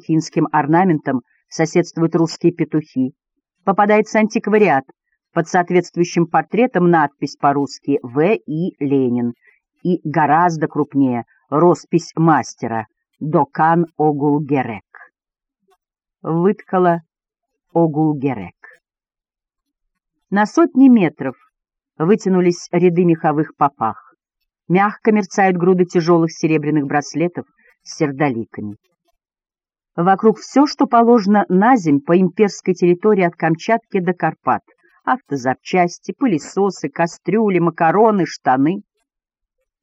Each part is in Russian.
осетинским орнаментом соседствуют русские петухи. Попадается антиквариат, под соответствующим портретом надпись по-русски «В. И. Ленин» и гораздо крупнее роспись мастера «Докан Огулгерек». Выткала Огулгерек. На сотни метров вытянулись ряды меховых попах. Мягко мерцают груды тяжелых серебряных браслетов с сердоликами. Вокруг все, что положено на земь по имперской территории от Камчатки до Карпат. Автозапчасти, пылесосы, кастрюли, макароны, штаны.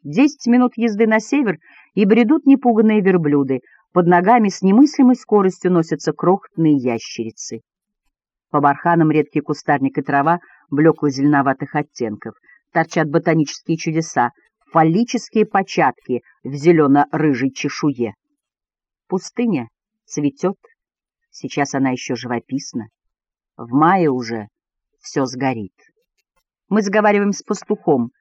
Десять минут езды на север, и бредут непуганные верблюды. Под ногами с немыслимой скоростью носятся крохотные ящерицы. По барханам редкий кустарник и трава блекло-зеленоватых оттенков. Торчат ботанические чудеса, фаллические початки в зелено-рыжей чешуе. Пустыня цветет, сейчас она еще живописна. В мае уже все сгорит. Мы заговариваем с пастухом.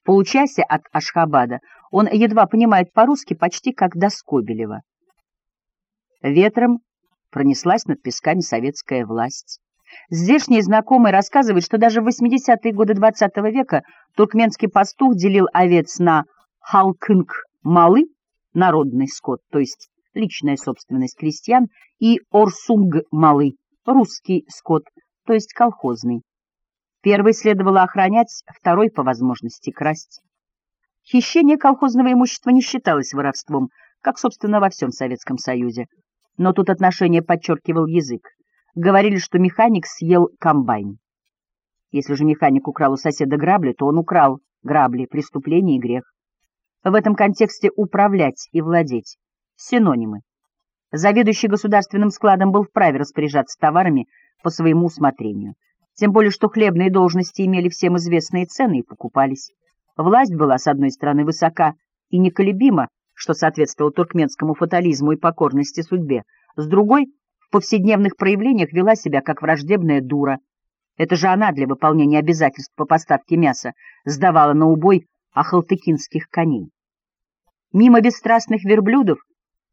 В получасе от Ашхабада он едва понимает по-русски почти как до Скобелева. Ветром пронеслась над песками советская власть. Здешние знакомые рассказывают, что даже в 80-е годы XX -го века туркменский пастух делил овец на халкынг-малы, народный скот, то есть личная собственность крестьян, и орсунг-малы, русский скот, то есть колхозный. Первый следовало охранять, второй, по возможности, красть. Хищение колхозного имущества не считалось воровством, как, собственно, во всем Советском Союзе. Но тут отношение подчеркивал язык. Говорили, что механик съел комбайн. Если же механик украл у соседа грабли, то он украл грабли, преступление и грех. В этом контексте управлять и владеть — синонимы. Заведующий государственным складом был вправе распоряжаться товарами по своему усмотрению. Тем более, что хлебные должности имели всем известные цены и покупались. Власть была, с одной стороны, высока и неколебима, что соответствовало туркменскому фатализму и покорности судьбе, с другой — в повседневных проявлениях вела себя как враждебная дура. Это же она для выполнения обязательств по поставке мяса сдавала на убой ахалтыкинских коней. Мимо бесстрастных верблюдов,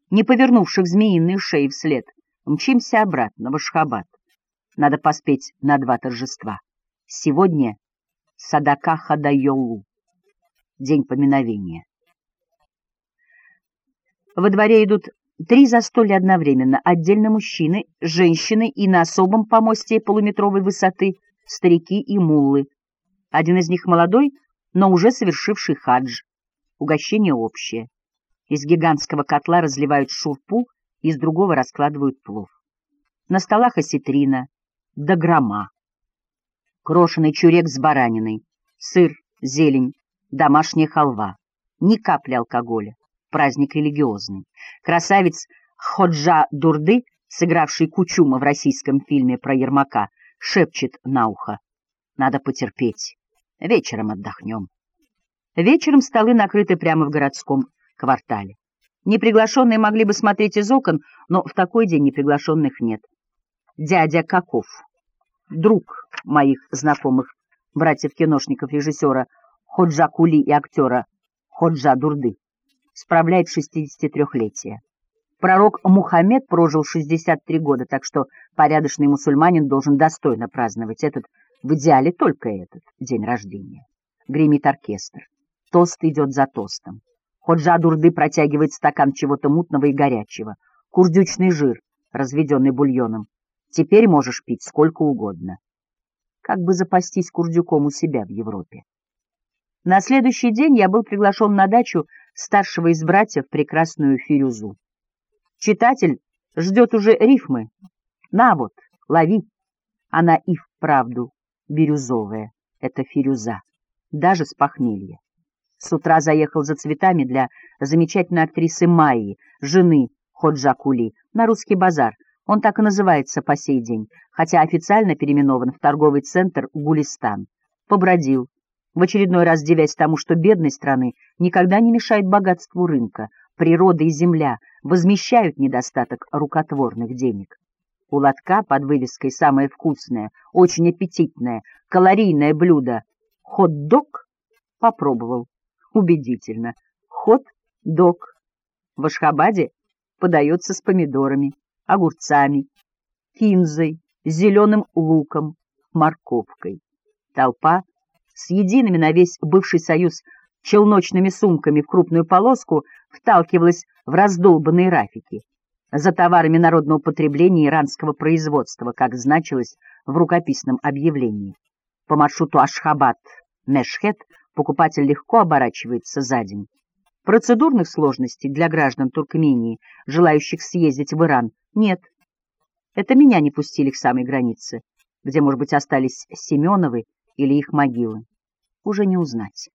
не повернувших змеиные шеи вслед, мчимся обратно в Ашхабад. Надо поспеть на два торжества. Сегодня Садака Хадайолу, день поминовения. Во дворе идут Три застолья одновременно, отдельно мужчины, женщины и на особом помосте полуметровой высоты старики и муллы. Один из них молодой, но уже совершивший хадж. Угощение общее. Из гигантского котла разливают шурпу, из другого раскладывают плов. На столах осетрина, да грома. Крошеный чурек с бараниной, сыр, зелень, домашняя халва. Ни капли алкоголя праздник религиозный. Красавец Ходжа Дурды, сыгравший Кучума в российском фильме про Ермака, шепчет на ухо. Надо потерпеть. Вечером отдохнем. Вечером столы накрыты прямо в городском квартале. Неприглашенные могли бы смотреть из окон, но в такой день неприглашенных нет. Дядя Каков, друг моих знакомых братьев-киношников режиссера Ходжа Кули и актера Ходжа Дурды справляет 63-летие. Пророк Мухаммед прожил 63 года, так что порядочный мусульманин должен достойно праздновать этот, в идеале только этот, день рождения. Гремит оркестр. Тост идет за тостом. Ходжа Дурды протягивает стакан чего-то мутного и горячего. Курдючный жир, разведенный бульоном. Теперь можешь пить сколько угодно. Как бы запастись курдюком у себя в Европе. На следующий день я был приглашен на дачу старшего из братьев, прекрасную Фирюзу. Читатель ждет уже рифмы. На вот, лови. Она и вправду бирюзовая, это Фирюза, даже с похмелья. С утра заехал за цветами для замечательной актрисы Майи, жены Ходжа Кули, на русский базар. Он так и называется по сей день, хотя официально переименован в торговый центр Гулистан. Побродил, в очередной раз девясь тому, что бедной страны никогда не мешает богатству рынка, природа и земля возмещают недостаток рукотворных денег. У лотка под вывеской «Самое вкусное», очень аппетитное, калорийное блюдо «Хот-дог» попробовал. Убедительно. Хот-дог. В Ашхабаде подается с помидорами. огурцами, кинзой, зеленым луком, морковкой. Толпа с едиными на весь бывший союз челночными сумками в крупную полоску вталкивалась в раздолбанные рафики. За товарами народного потребления иранского производства, как значилось в рукописном объявлении. По маршруту Ашхабад-Мешхет покупатель легко оборачивается за день. Процедурных сложностей для граждан Туркмении, желающих съездить в Иран, нет. Это меня не пустили к самой границе, где, может быть, остались Семеновы или их могилы. Уже не узнать.